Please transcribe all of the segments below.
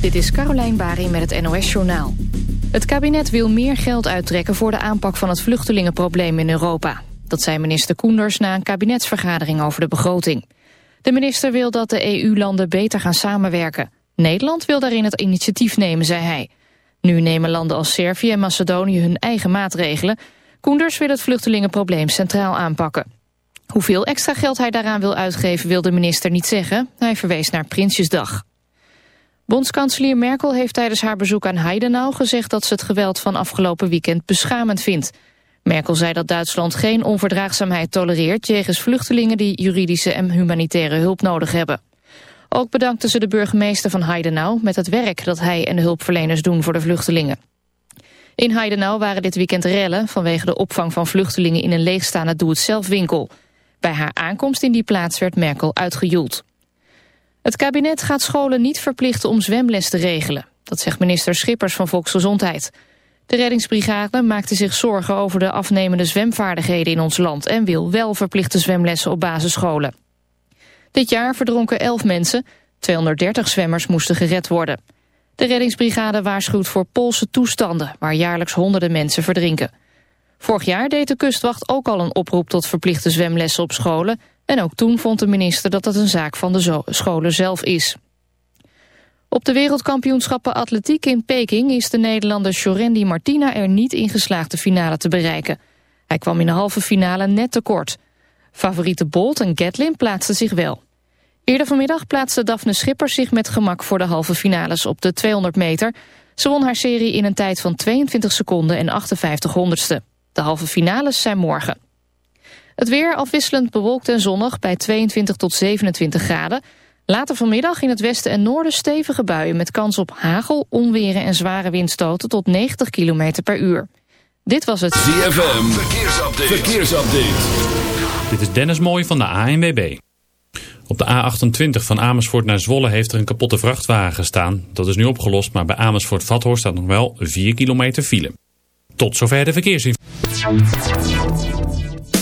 Dit is Carolijn Bari met het NOS Journaal. Het kabinet wil meer geld uittrekken voor de aanpak van het vluchtelingenprobleem in Europa. Dat zei minister Koenders na een kabinetsvergadering over de begroting. De minister wil dat de EU-landen beter gaan samenwerken. Nederland wil daarin het initiatief nemen, zei hij. Nu nemen landen als Servië en Macedonië hun eigen maatregelen. Koenders wil het vluchtelingenprobleem centraal aanpakken. Hoeveel extra geld hij daaraan wil uitgeven wil de minister niet zeggen. Hij verwees naar Prinsjesdag. Bondskanselier Merkel heeft tijdens haar bezoek aan Heidenau gezegd dat ze het geweld van afgelopen weekend beschamend vindt. Merkel zei dat Duitsland geen onverdraagzaamheid tolereert jegens vluchtelingen die juridische en humanitaire hulp nodig hebben. Ook bedankte ze de burgemeester van Heidenau met het werk dat hij en de hulpverleners doen voor de vluchtelingen. In Heidenau waren dit weekend rellen vanwege de opvang van vluchtelingen in een leegstaande doe-het-zelf-winkel. Bij haar aankomst in die plaats werd Merkel uitgejoeld. Het kabinet gaat scholen niet verplichten om zwemles te regelen. Dat zegt minister Schippers van Volksgezondheid. De reddingsbrigade maakte zich zorgen over de afnemende zwemvaardigheden in ons land... en wil wel verplichte zwemlessen op basisscholen. Dit jaar verdronken 11 mensen, 230 zwemmers moesten gered worden. De reddingsbrigade waarschuwt voor Poolse toestanden... waar jaarlijks honderden mensen verdrinken. Vorig jaar deed de kustwacht ook al een oproep tot verplichte zwemlessen op scholen... En ook toen vond de minister dat het een zaak van de scholen zelf is. Op de wereldkampioenschappen atletiek in Peking is de Nederlander Shorendi Martina er niet in geslaagd de finale te bereiken. Hij kwam in de halve finale net tekort. Favoriete Bolt en Gatlin plaatsten zich wel. Eerder vanmiddag plaatste Daphne Schipper zich met gemak voor de halve finales op de 200 meter. Ze won haar serie in een tijd van 22 seconden en 58 honderdste. De halve finales zijn morgen. Het weer afwisselend bewolkt en zonnig bij 22 tot 27 graden. Later vanmiddag in het westen en noorden stevige buien... met kans op hagel, onweren en zware windstoten tot 90 km per uur. Dit was het ZFM Verkeersupdate. Verkeersupdate. Dit is Dennis Mooij van de ANWB. Op de A28 van Amersfoort naar Zwolle heeft er een kapotte vrachtwagen gestaan. Dat is nu opgelost, maar bij Amersfoort-Vathorst staat nog wel 4 kilometer file. Tot zover de verkeersinformatie.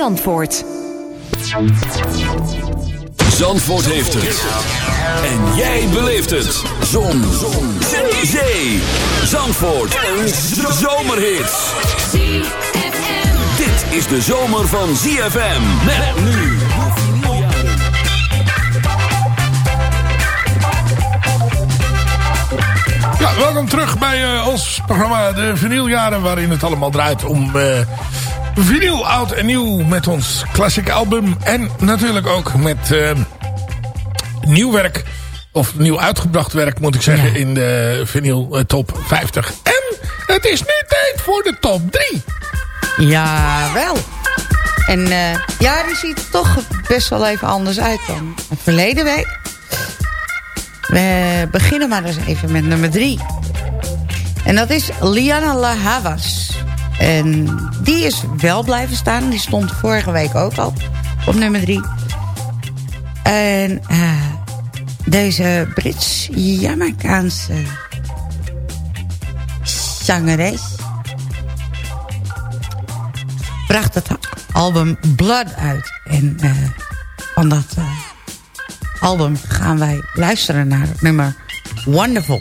Zandvoort. Zandvoort heeft het. En jij beleeft het. Zon. Zon. Zee. Zee. Zandvoort. Een zomerhit. Dit is de zomer van ZFM. Met nu. Ja, welkom terug bij uh, ons programma De Vinyljaren... waarin het allemaal draait om uh, vinyl oud en nieuw... met ons classic album. En natuurlijk ook met uh, nieuw werk... of nieuw uitgebracht werk, moet ik zeggen... in de vinyl top 50. En het is nu tijd voor de top 3. Ja, wel. En ja, die ziet er toch best wel even anders uit dan verleden week. We beginnen maar eens even met nummer drie. En dat is Liana La Havas. En die is wel blijven staan. Die stond vorige week ook al op nummer 3. En eh, deze Brits-Jamaicaanse zangeres... bracht het album Blood uit. En uh, van dat eh, album gaan wij luisteren naar nummer Wonderful.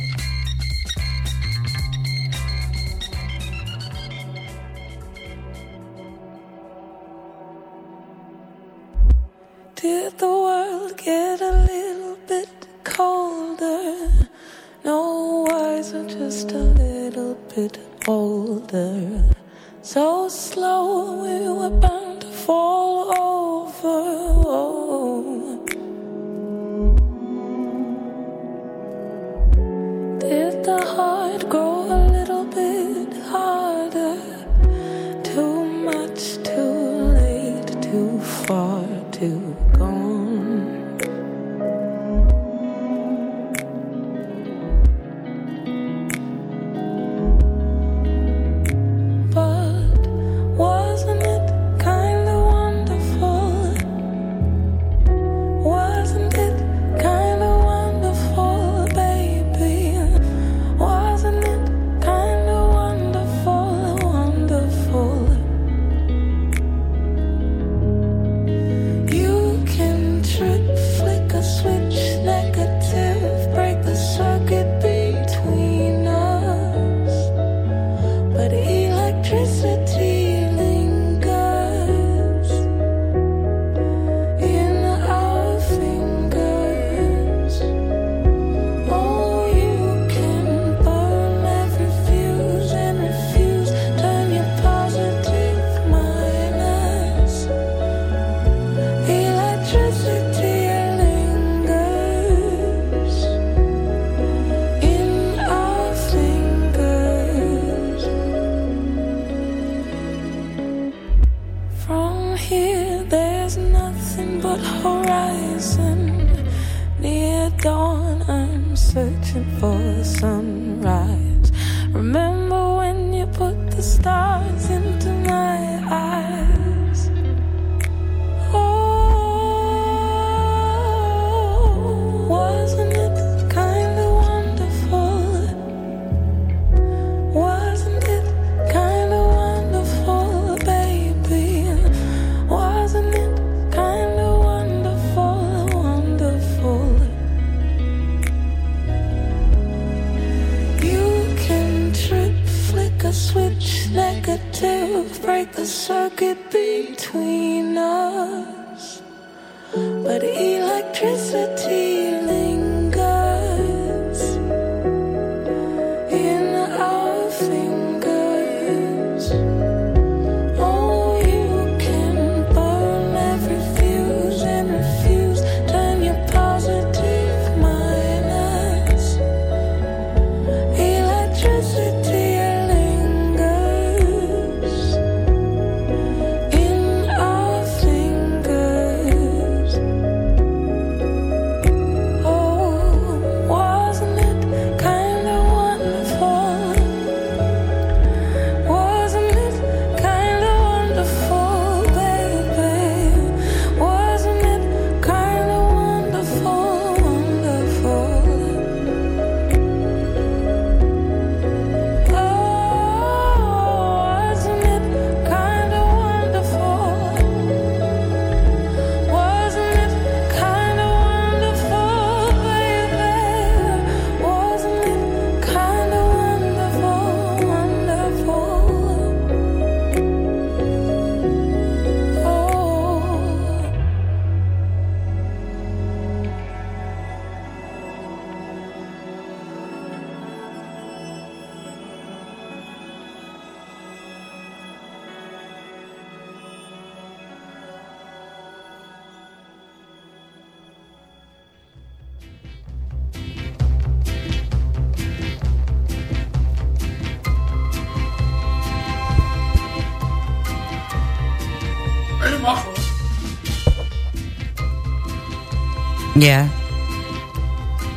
Ja.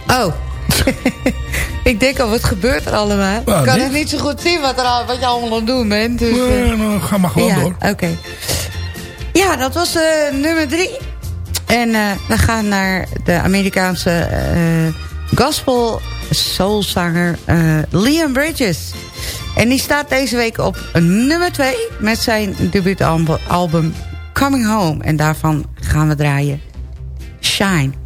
Oh. ik denk al, wat gebeurt er allemaal? ik kan het niet zo goed zien wat, er, wat je allemaal aan het doen bent. Dus, nee, eh. nou, ga maar gewoon ja, door. Oké. Ja, dat was eh, nummer drie. En eh, we gaan naar de Amerikaanse gospel soulzanger Liam Bridges. En die staat deze week op nummer 2 met zijn debuutalbum Coming Home. En daarvan gaan we draaien Shine.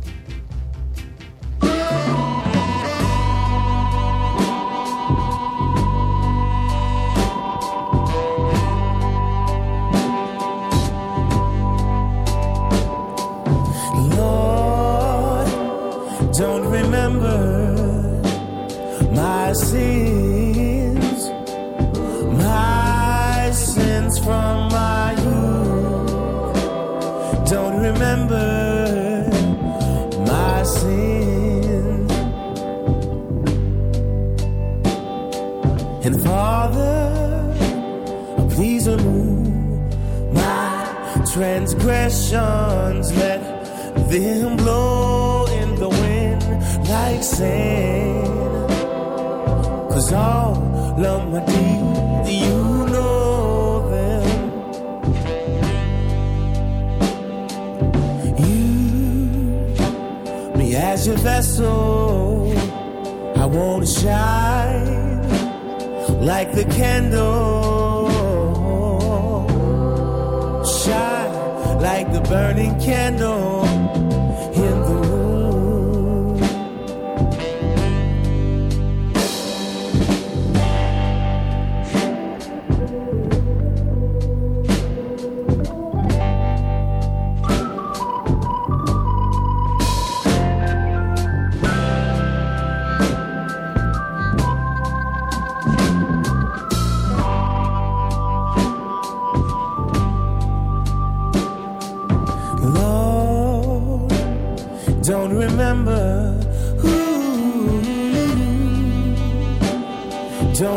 Like the candle. Shine like the burning candle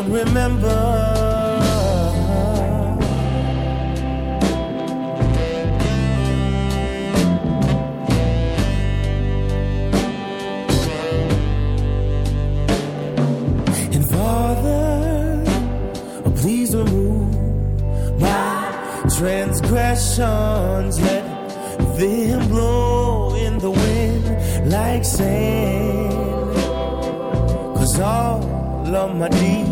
don't remember. And Father, oh please remove my transgressions. Let them blow in the wind like sand. Cause all of my deeds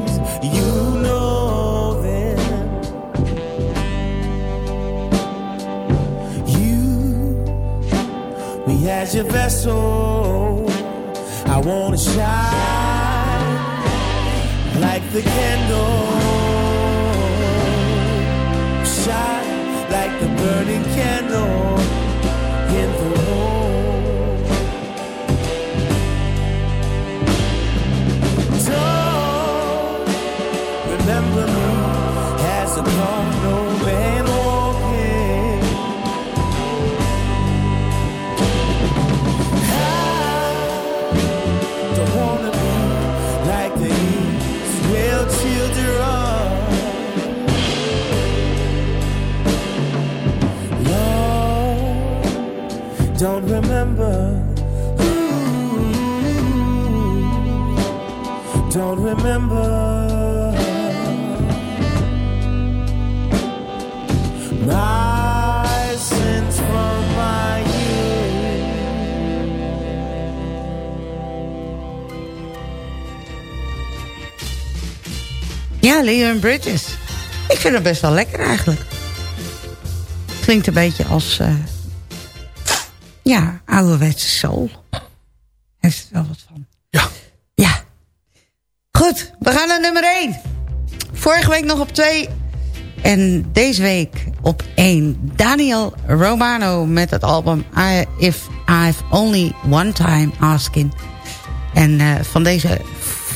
as your vessel. I want to shine like the candle, shine like the burning candle. Remember. Sins from my. Ja, Leon Bridges. Ik vind het best wel lekker eigenlijk. Klinkt een beetje als... Uh, ja, ouderwetse soul. Heeft er wel wat van. Ja. Ja. Goed, we gaan naar nummer 1. Vorige week nog op 2. En deze week op 1. Daniel Romano met het album I, If I've Only One Time Asking. En uh, van deze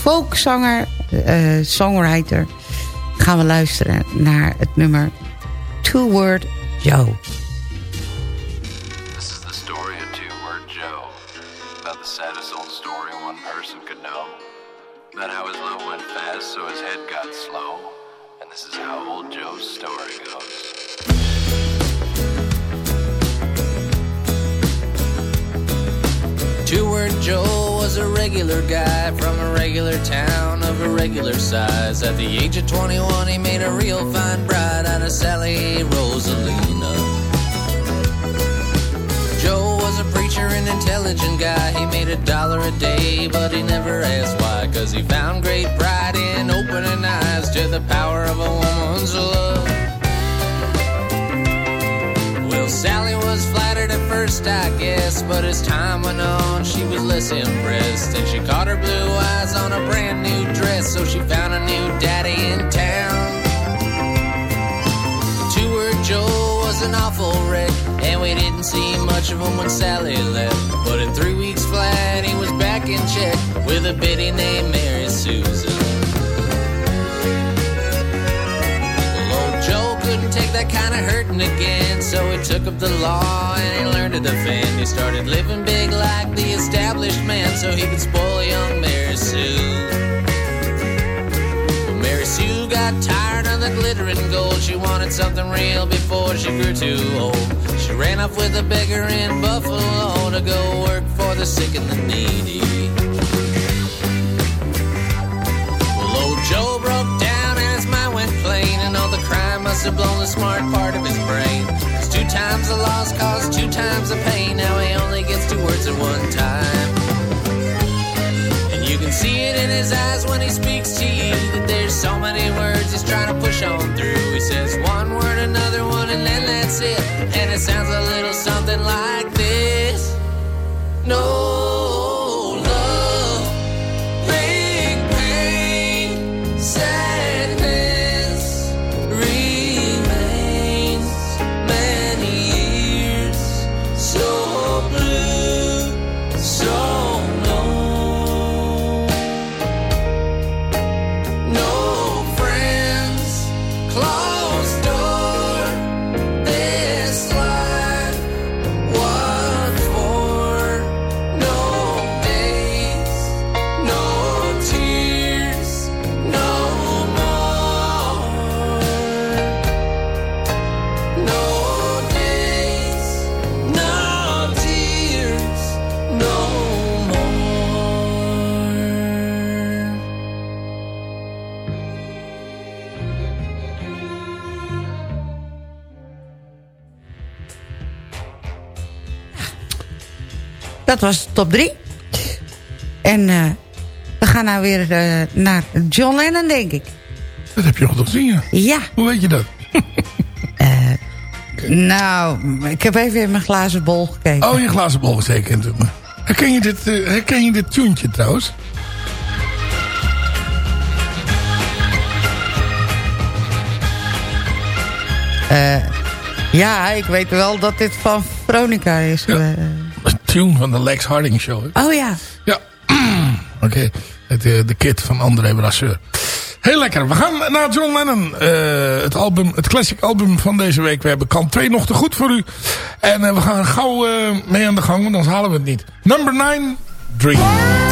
folkzanger, uh, songwriter... gaan we luisteren naar het nummer Two Word Joe. Regular guy from a regular town of a regular size. At the age of 21, he made a real fine bride out of Sally Rosalina. Joe was a preacher, an intelligent guy. He made a dollar a day, but he never asked why. Cause he found great pride in opening eyes to the power of a first, I guess, but as time went on, she was less impressed. And she caught her blue eyes on a brand new dress, so she found a new daddy in town. To her, Joe was an awful wreck, and we didn't see much of him when Sally left. But in three weeks flat, he was back in check with a biddy named Mary Susan. That kind of hurting again, so he took up the law and he learned to defend. He started living big like the established man, so he could spoil young Mary Sue. Mary Sue got tired of the glittering gold. She wanted something real before she grew too old. She ran off with a beggar in Buffalo to go work for the sick and the needy. Must have blown the smart part of his brain. Cause two times the loss caused two times the pain. Now he only gets two words at one time. And you can see it in his eyes when he speaks to you that there's so many words he's trying to push on through. He says one word, another one, and then that's it. And it sounds a little something like this. No Dat was top 3. En eh, we gaan nou weer eh, naar John Lennon, denk ik. Dat heb je al toch zien, Ja. Hoe weet je dat? Nou, ik heb even in mijn glazen bol gekeken. Oh, je glazen bol gezeken. Herken je dit, eh, herken je dit tuentje trouwens? Eh, ja, ik weet wel dat dit van Veronica is. Ja. Tune van de Lex Harding Show. hè? oh ja. Ja, oké. Het, eh, De kit van André Brasseur. Heel lekker. We gaan naar John Lennon. eh, het, album, het classic album van deze week. We hebben kant 2 nog te goed voor u. En eh, we gaan gauw mee aan de gang, want anders halen we het niet. Number 9, Dream. Was it a dream?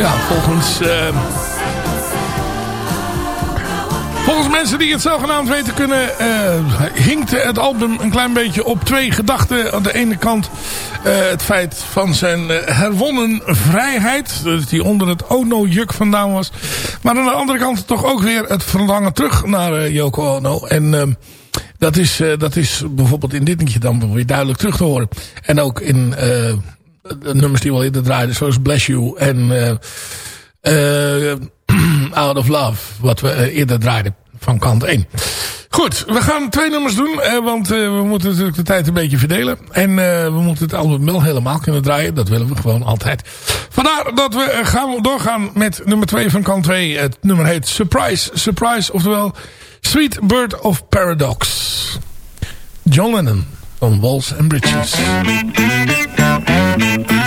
Ja, volgens... Uh, volgens mensen die het zogenaamd weten kunnen... Uh, hinkte het album een klein beetje op twee gedachten. Aan de ene kant uh, het feit van zijn herwonnen vrijheid. Dus die onder het Ono-juk vandaan was. Maar aan de andere kant toch ook weer het verlangen terug naar Yoko Ono. En... Uh, dat is, dat is bijvoorbeeld in dit liedje dan weer duidelijk terug te horen. En ook in nummers die we al eerder draaiden, zoals Bless You en uh, Out of Love, wat we eerder draaiden van kant 1. Goed, we gaan twee nummers doen, want we moeten natuurlijk de tijd een beetje verdelen. En we moeten het album wel helemaal kunnen draaien, dat willen we gewoon altijd. Vandaar dat we gaan doorgaan met nummer 2 van kant 2. Het nummer heet Surprise, Surprise, oftewel... Sweet Bird of Paradox. John Lennon van Walls and Bridges. Thank you.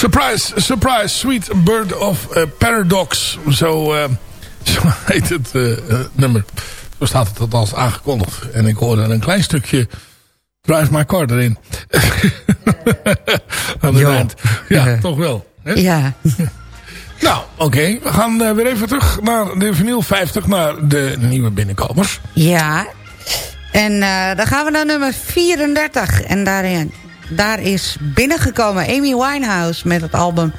Surprise, surprise, sweet bird of uh, paradox. Zo, uh, zo heet het uh, nummer. Zo staat het althans aangekondigd. En ik hoorde een klein stukje Drive My Car erin. Aan de eind. Ja, toch wel. Hè? Ja. nou, oké. Okay. We gaan weer even terug naar de vinyl 50. Naar de nieuwe binnenkomers. Ja. En dan gaan we naar nummer 34. En daarin daar is binnengekomen Amy Winehouse met het album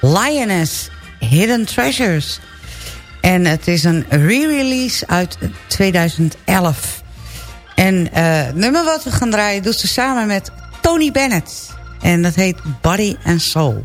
Lioness Hidden Treasures. En het is een re-release uit 2011. En uh, het nummer wat we gaan draaien doet ze samen met Tony Bennett. En dat heet Body and Soul.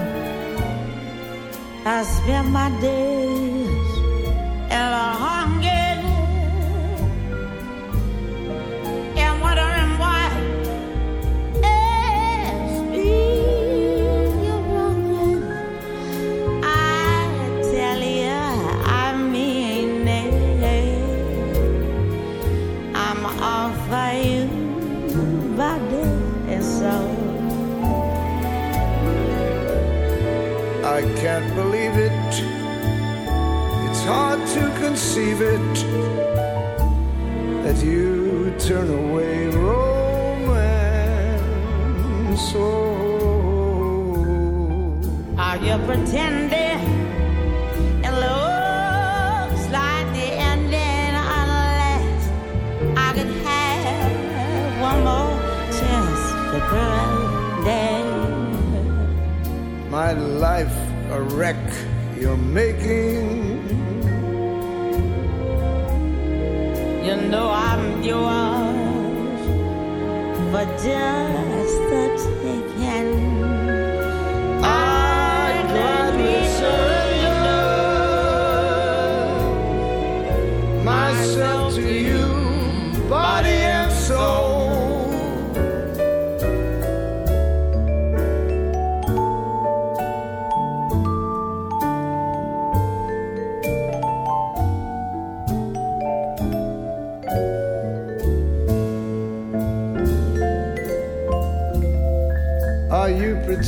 I spend my days in a hunger I can't believe it. It's hard to conceive it that you turn away romance. Oh, Are you pretending? It looks like the ending unless I could have one more chance to. My life a wreck you're making. You know I'm yours for just the taking.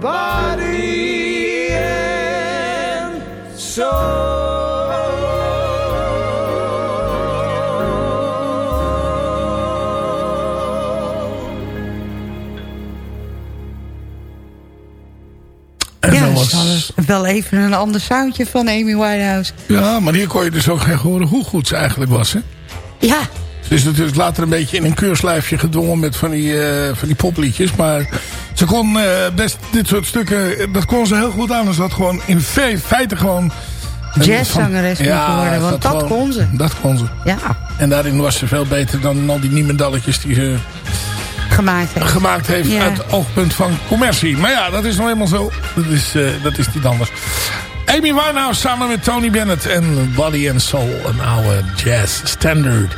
Body and soul. En Ja, dat dat was- is wel- even een ander soundje van Amy Winehouse. ja, maar hier kon je dus ook echt horen hoe goed ze eigenlijk was. Hè? Ja, Ze is natuurlijk later een beetje in een keurslijfje gedwongen met van die, eh, van die popliedjes. Maar ze kon eh, best dit soort stukken, eh, dat kon ze heel goed aan. Ze had gewoon in fe- feite gewoon... Jazzzangeres moeten worden, want dat gewoon- kon ze. Dat kon ze. ja, En daarin was ze veel beter dan al die niemendalletjes die ze gemaakt heeft. gemaakt heeft Ja. uit het oogpunt van commercie. Maar ja, dat is nou eenmaal zo. Dat is, eh, dat is niet anders. Amy Winehouse samen met Tony Bennett en Body and Soul. Een oude jazz standard.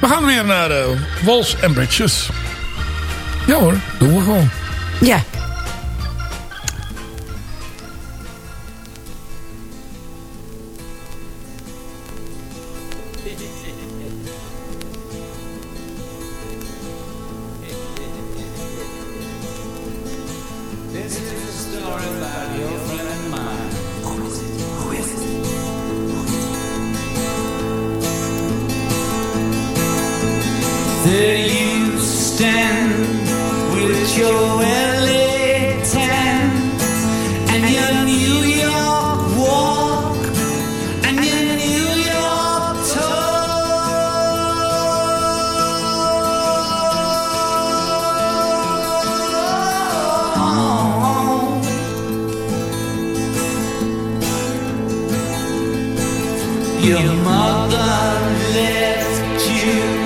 We gaan weer naar uh, Walls and Bridges. Ja hoor, doen we gewoon. Ja. Your mother left you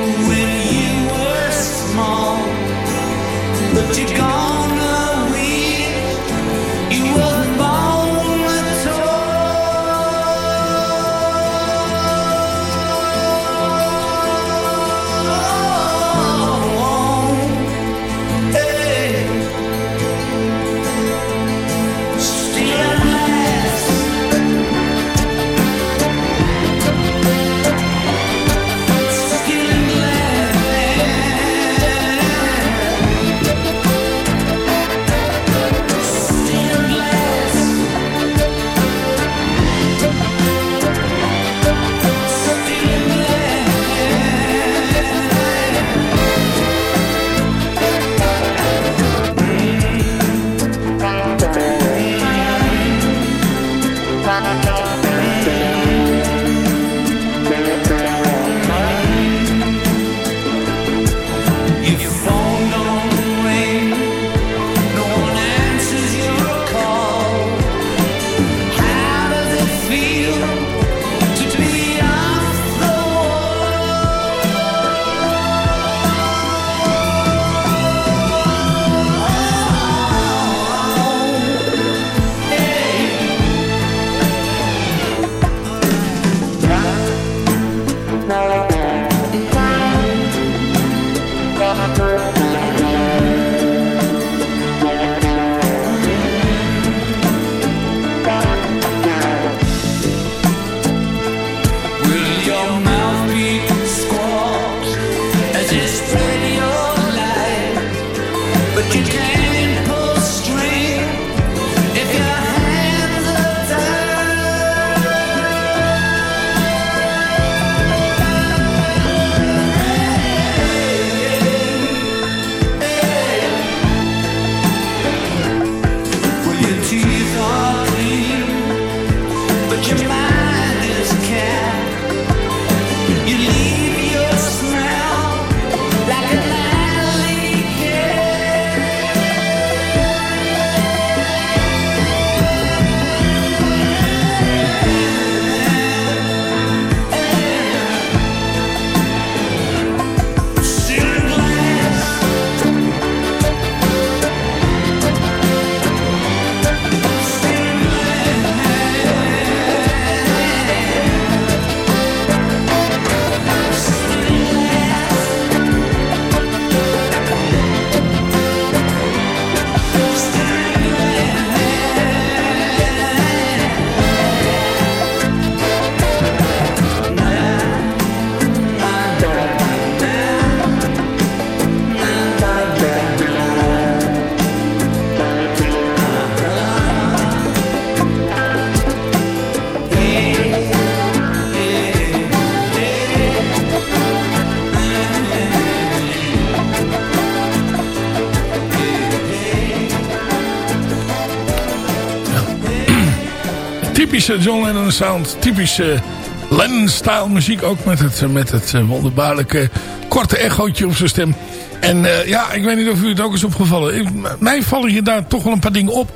Typische John Lennon sound. Typische Lennon-style muziek. Ook met het, met het eh, wonderbaarlijke korte echootje op zijn stem. En eh, ja, ik weet niet of u het ook is opgevallen. Ik, mij vallen hier daar toch wel een paar dingen op.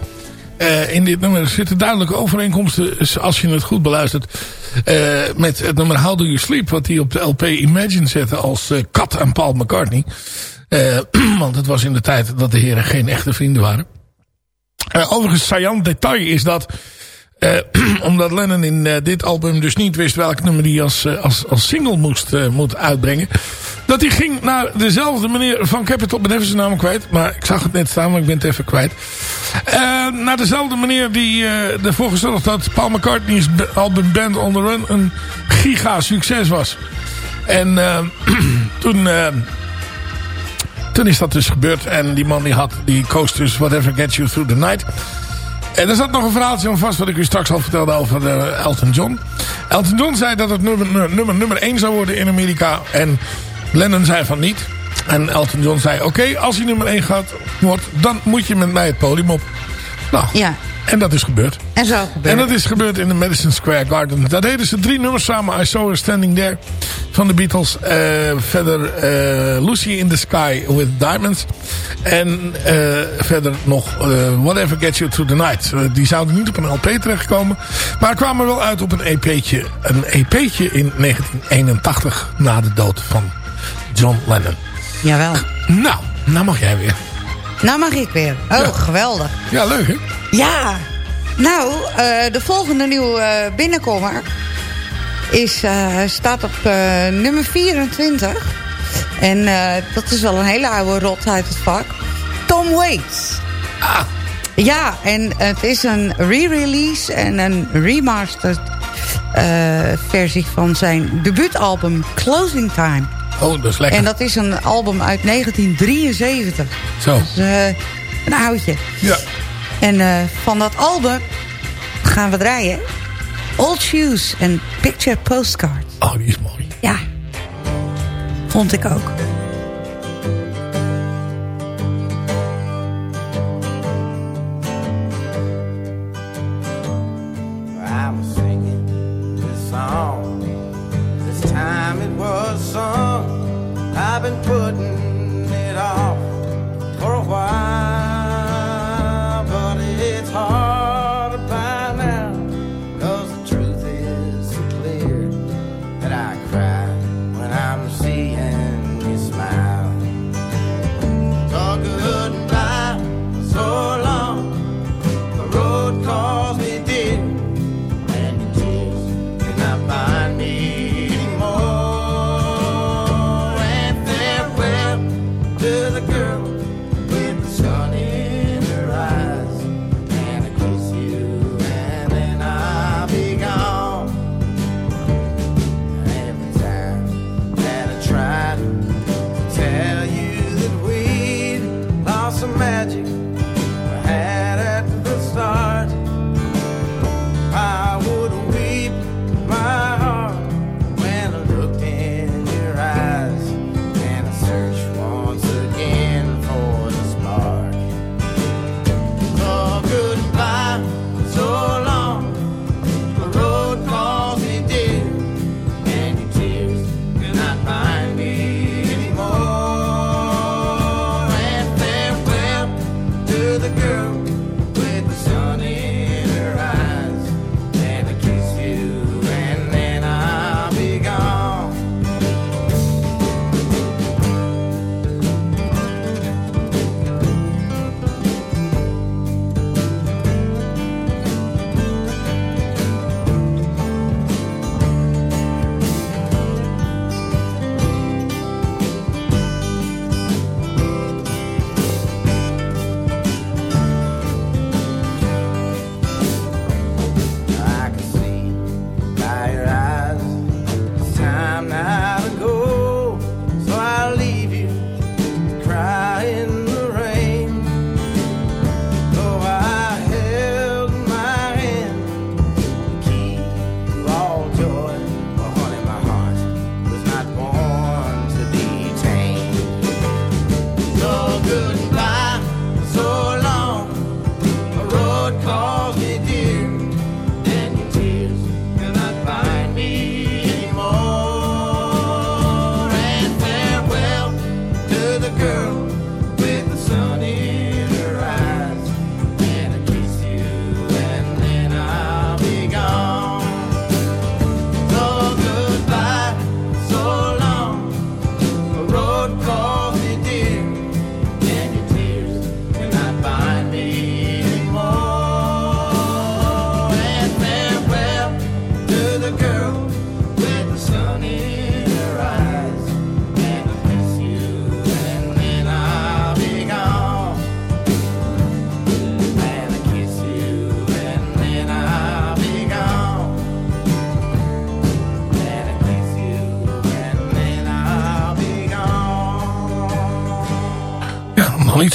Eh, in dit nummer zitten duidelijke overeenkomsten, als je het goed beluistert, met het nummer How Do You Sleep, wat hij op de LP Imagine zette als kat aan Paul McCartney. Want het was in de tijd dat de heren geen echte vrienden waren. Uh, overigens, saillant detail is dat... Uh, omdat Lennon in uh, dit album dus niet wist welk nummer hij als, uh, als, als single moest, moet uitbrengen. Dat hij ging naar dezelfde meneer van. Ik ben even zijn naam kwijt. Maar ik zag het net staan, maar ik ben het even kwijt. naar dezelfde meneer die ervoor gezorgd dat Paul McCartney's album Band on the Run een giga succes was. En toen... toen is dat dus gebeurd. En die man die had, die koos dus Whatever Gets You Through the Night. En er zat nog een verhaaltje aan vast wat ik u straks al vertelde over uh, Elton John. Elton John zei dat het nummer, nummer, nummer 1 zou worden in Amerika. En Lennon zei van niet. En Elton John zei, oké, als hij nummer 1 gaat, wordt, dan moet je met mij het podium op. Nou, ja. En dat is gebeurd. En zo gebeurd. En dat is gebeurd in de Madison Square Garden. Daar deden ze drie nummers samen. I Saw Her Standing There van de Beatles. Uh, verder uh, Lucy in the Sky with Diamonds. En uh, verder nog Whatever Gets You Through the Night. die zouden niet op een LP terechtkomen. Maar kwamen wel uit op een EP'tje. Een EP'tje in 1981 na de dood van John Lennon. Jawel. Nou, nou mag jij weer. Nou mag ik weer. Oh, ja. geweldig. Ja, leuk hè? Ja. Nou, uh, de volgende nieuwe uh, binnenkomer is, uh, staat op nummer 24. En dat is wel een hele oude rot uit het vak. Tom Waits. Ah. Ja, en het is een re-release en een remastered versie van zijn debuutalbum Closing Time. Oh, dat is lekker. En dat is een album uit 1973. Zo. Dus, uh, een oudje. Ja. En uh, van dat album gaan we draaien. Old Shoes en Picture Postcard. Oh, die is mooi. Ja. Vond ik ook.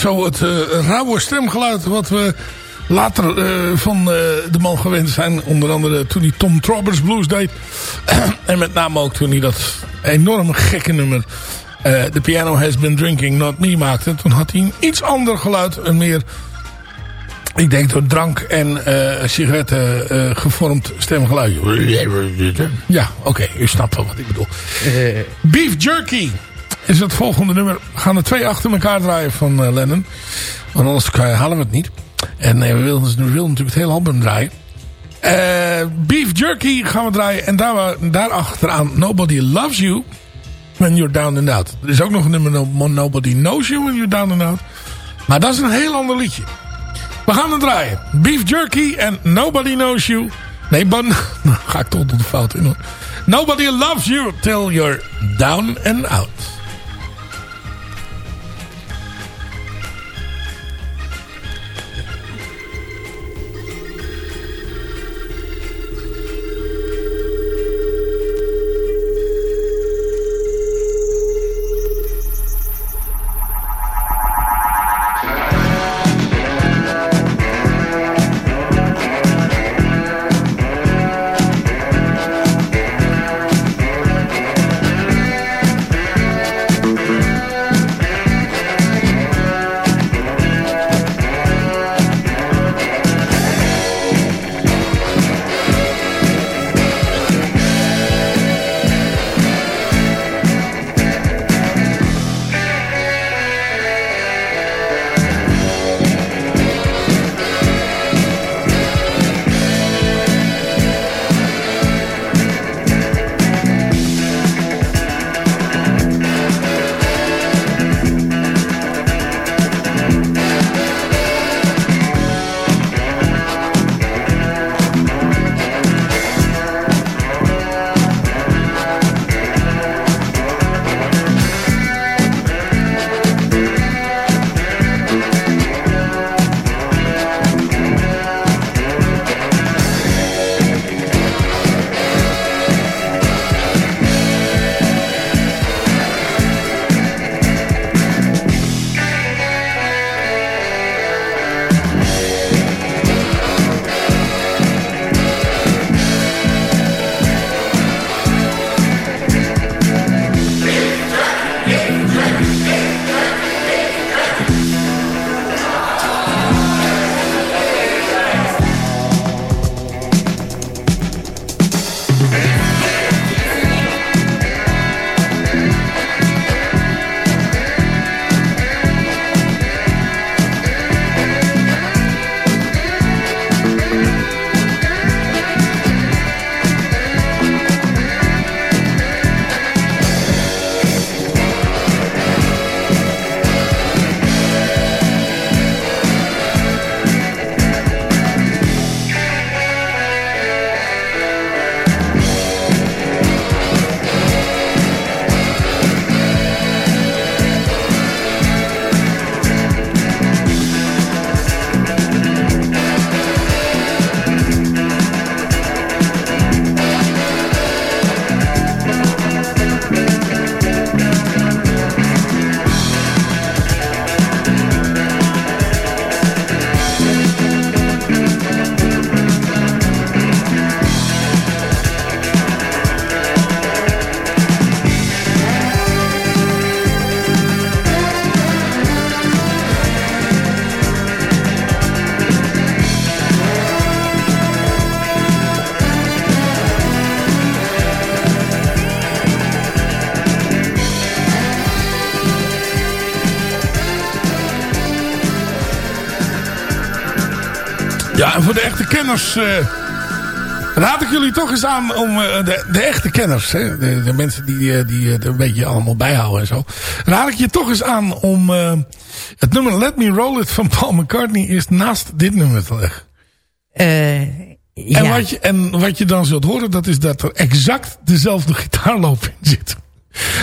Zo het eh, rauwe stemgeluid wat we later eh, van eh, de man gewend zijn. Onder andere toen hij Tom Roberts Blues deed. en met name ook toen hij dat enorme gekke nummer... The Piano Has Been Drinking, Not Me maakte. Toen had hij een iets ander geluid. Een meer, ik denk door drank en sigaretten gevormd stemgeluid. Ja, oké, u snapt wel wat ik bedoel. Beef Jerky is het volgende nummer. We gaan er twee achter elkaar draaien van eh, Lennon. Want anders kan- halen we het niet. En eh, we willen, we willen natuurlijk het hele album draaien. Eh, Beef Jerky gaan we draaien. En daar, daarachteraan Nobody Loves You When You're Down and Out. Er is ook nog een nummer No- Nobody Knows You When You're Down and Out. Maar dat is een heel ander liedje. We gaan het draaien. Beef Jerky en Nobody Knows You. Nee, ban. Ga ik toch tot de fout in hoor. Nobody loves you till you're down and out. Echte kenners... eh, raad ik jullie toch eens aan om... eh, de, de echte kenners, hè, de, de mensen die, eh, die het een beetje allemaal bijhouden en zo... raad ik je toch eens aan om... het nummer Let Me Roll It van Paul McCartney... is naast dit nummer te leggen. Ja. En, wat je, en wat je dan zult horen... dat is dat er exact dezelfde gitaarloop in zit.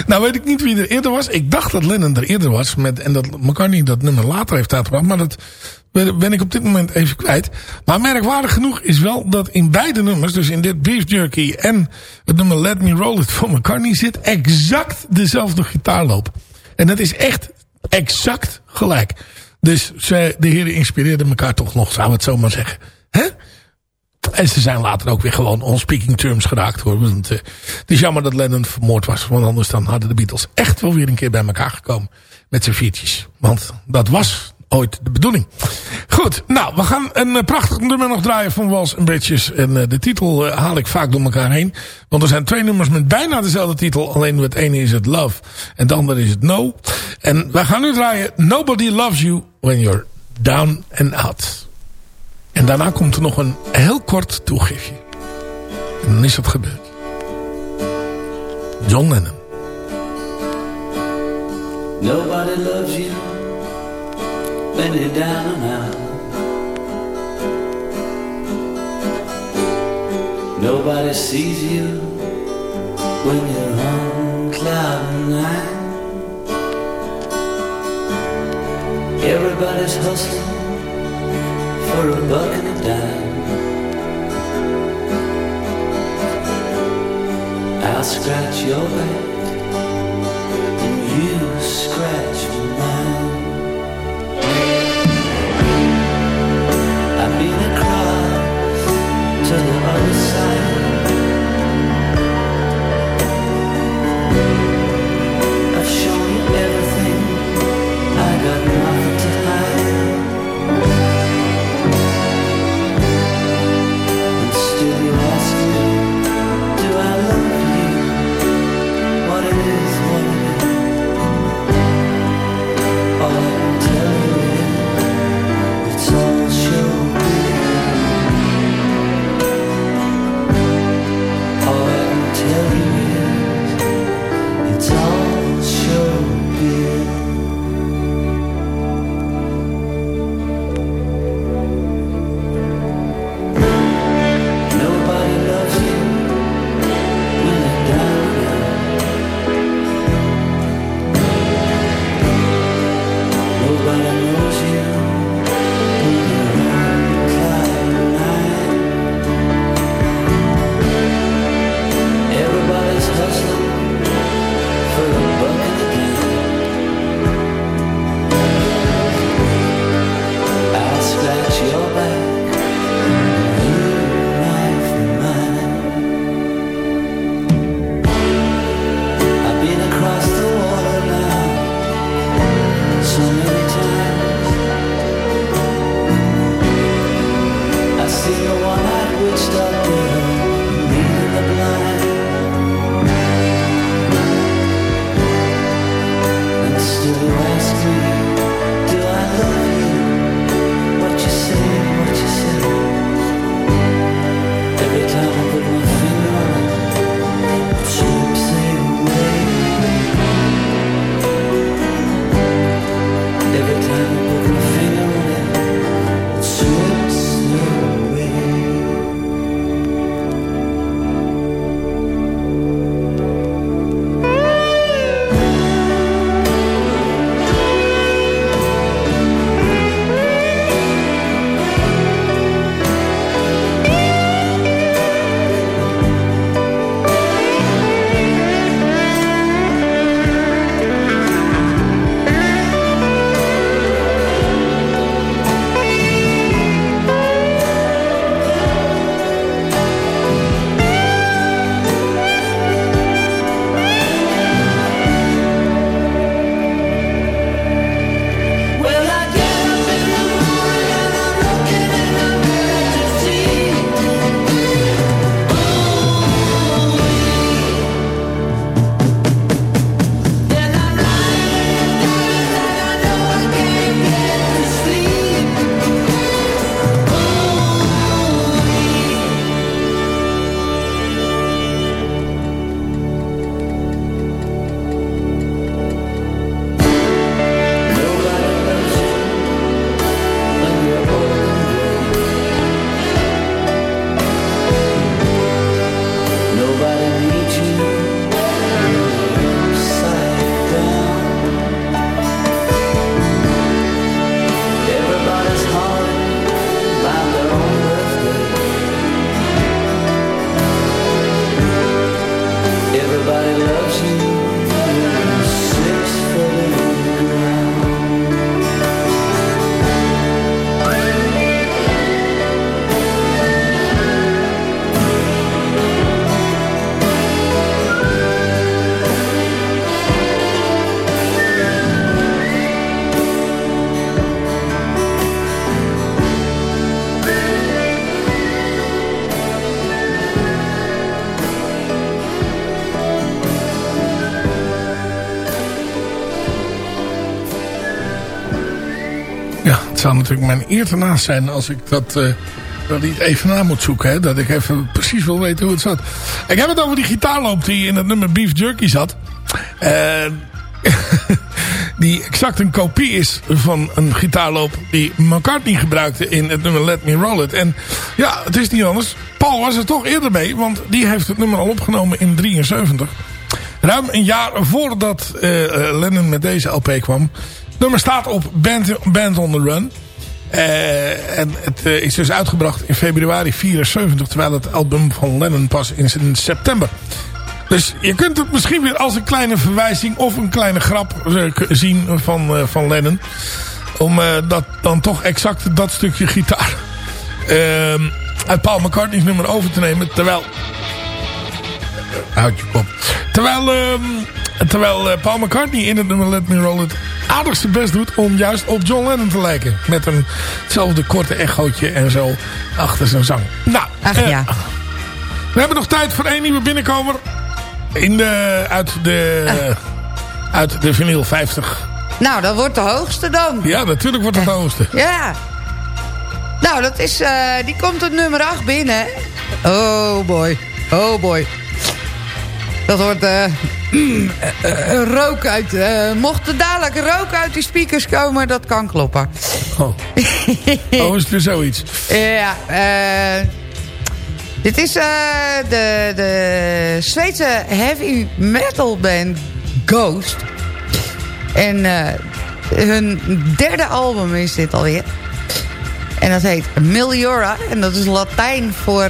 Nou weet ik niet wie er eerder was. Ik dacht dat Lennon er eerder was. Met, en dat McCartney dat nummer later heeft uitgebracht. Maar dat ben ik op dit moment even kwijt. Maar merkwaardig genoeg is wel dat in beide nummers... dus in dit Beef Jerky en het nummer Let Me Roll It van McCartney... zit exact dezelfde gitaarloop. En dat is echt exact gelijk. Dus ze, de heren inspireerden elkaar toch nog, zou het zo maar zeggen. Hè? En ze zijn later ook weer gewoon on speaking terms geraakt hoor. Want, eh, het is jammer dat Lennon vermoord was. Want anders dan hadden de Beatles echt wel weer een keer bij elkaar gekomen. Met z'n viertjes. Want dat was ooit de bedoeling. Goed, nou, we gaan een eh, prachtig nummer nog draaien van Walls en Bridges. En eh, de titel eh, haal ik vaak door elkaar heen. Want er zijn twee nummers met bijna dezelfde titel. Alleen het ene is het Love en het andere is het No. En wij gaan nu draaien Nobody Loves You When You're Down and Out. En daarna komt er nog een heel kort toegifje. En dan is het gebeurd. John Lennon. Nobody loves you and out. Nobody sees you when you're on cloud nine. Everybody's hustling for a buck and a dime. I'll scratch your back zou natuurlijk mijn eer te naast zijn als ik dat, eh, dat niet even na moet zoeken. Hè? Dat ik even precies wil weten hoe het zat. Ik heb het over die gitaarloop die in het nummer Beef Jerky zat. Eh, die exact een kopie is van een gitaarloop die McCartney gebruikte in het nummer Let Me Roll It. En ja, het is niet anders. Paul was er toch eerder mee, want die heeft het nummer al opgenomen in 73. Ruim een jaar voordat uh, Lennon met deze LP kwam. Nummer staat op Band, Band on the Run. Uh, en het uh, is dus uitgebracht in februari 74, terwijl het album van Lennon pas in, september. Dus je kunt het misschien weer als een kleine verwijzing of een kleine grap uh, zien van, van Lennon. Om dat dan toch exact dat stukje gitaar ehm, uit Paul McCartney's nummer over te nemen. Terwijl... Houd je kop. Terwijl, uh, terwijl Paul McCartney in het nummer Let Me Roll It aardig zijn best doet om juist op John Lennon te lijken. Met een, hetzelfde korte echootje en zo achter zijn zang. Nou, Ach uh, ja. We hebben nog tijd voor één nieuwe binnenkomer. In de, uit de, Ah. uit de vinyl 50. Nou, dat wordt de hoogste dan. Ja, natuurlijk wordt het de hoogste. Ja. Nou, dat is, uh, die komt op nummer 8 binnen. Oh boy. Oh boy. Dat wordt uh, uh, rook uit. mocht er dadelijk rook uit die speakers komen, dat kan kloppen. Oh, oh is er zoiets? ja, dit is de, de Zweedse heavy metal band Ghost. En hun derde album is dit alweer. En dat heet Meliora. En dat is Latijn voor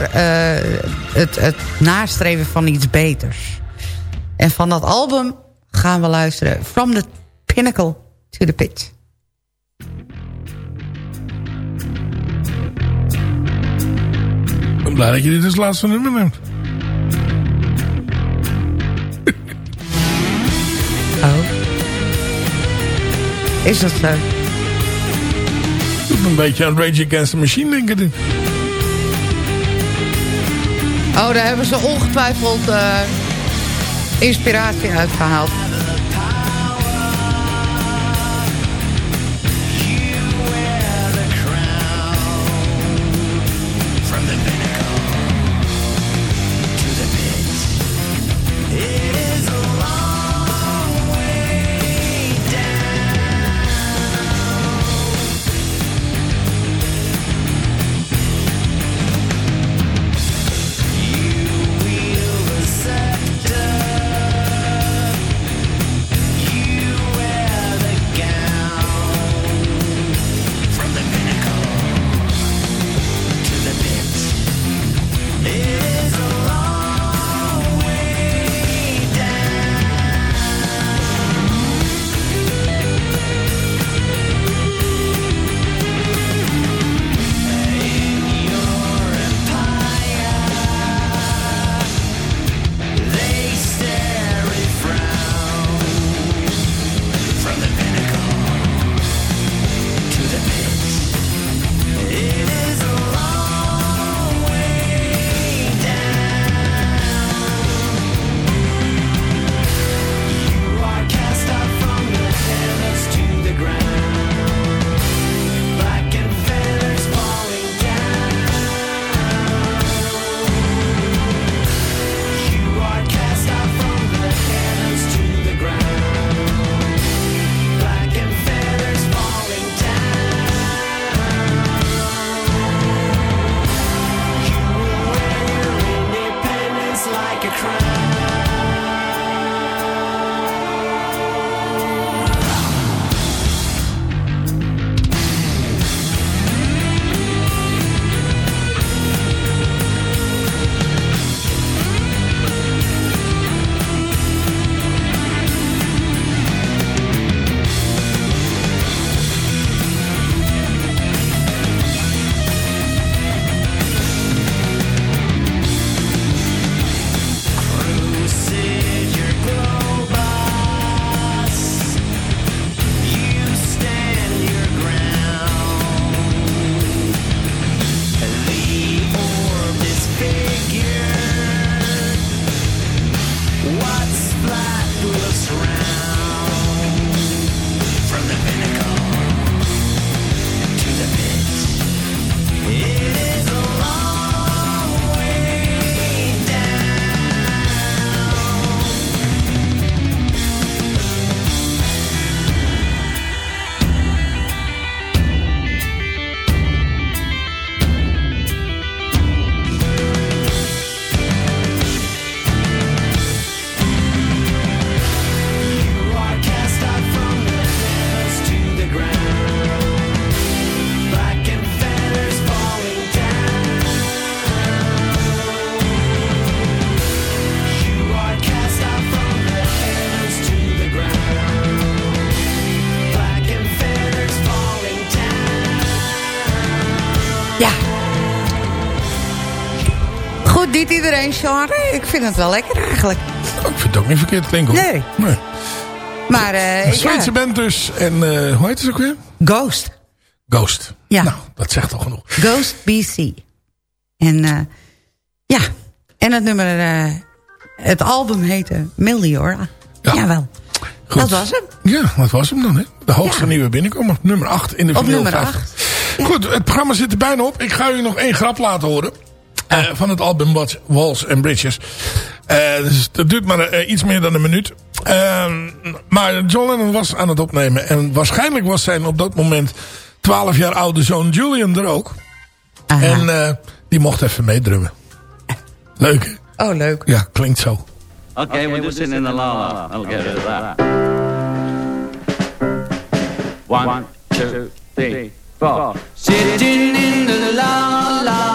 het, het nastreven van iets beters. En van dat album gaan we luisteren. From the Pinnacle to the Pit. Ik ben blij dat je dit als laatste nummer neemt. oh. Is dat zo? Een beetje aan Rage Against the Machine denken dit. Oh, daar hebben ze ongetwijfeld uh, inspiratie uit niet iedereen genre. Ik vind het wel lekker eigenlijk. Ik vind het ook niet verkeerd klinken. hoor. Nee. nee. Maar eh Een Zweedse ja. band dus. En eh, hoe heet het ook weer? Ghost. Ghost. Ja. Nou, dat zegt toch genoeg. Ghost BC. En eh, ja, en het nummer, eh, het album heette Meliora. Ja. Jawel. Goed. Dat was hem. Ja, dat was hem dan, hè? De hoogste nieuwe binnenkomer. Nummer 8 in de Op nummer 50. Goed, het programma zit er bijna op. Ik ga u nog één grap laten horen. Eh, van het album Walls and Bridges. Eh, dus dat duurt maar eh, iets meer dan een minuut. Eh, maar John Lennon was aan het opnemen. En waarschijnlijk was zijn op dat moment 12 jaar oude zoon Julian er ook. Aha. En eh, die mocht even meedrummen. Leuk? Oh, leuk. Ja, klinkt zo. Okay, we're just sitting in the la la. I'll get rid of that. One, two, three, four. Sitting in the la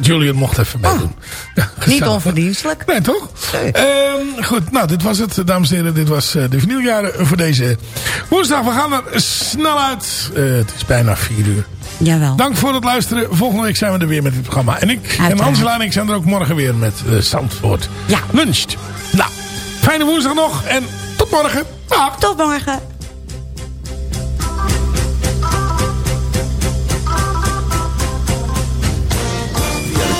Julian mocht even meedoen. Ja, Niet onverdienstelijk. Nee, toch? Ehm, goed, nou, dit was het, dames en heren. Dit was eh, de vinyljaren voor deze woensdag. We gaan er snel uit. Eh, het is bijna vier uur. Jawel. Dank voor het luisteren. Volgende week zijn we er weer met dit programma. En ik en. Angela en ik zijn er ook morgen weer met uh, Zandvoort Ja. Luncht. Nou, fijne woensdag nog en tot morgen. Dag. Tot morgen.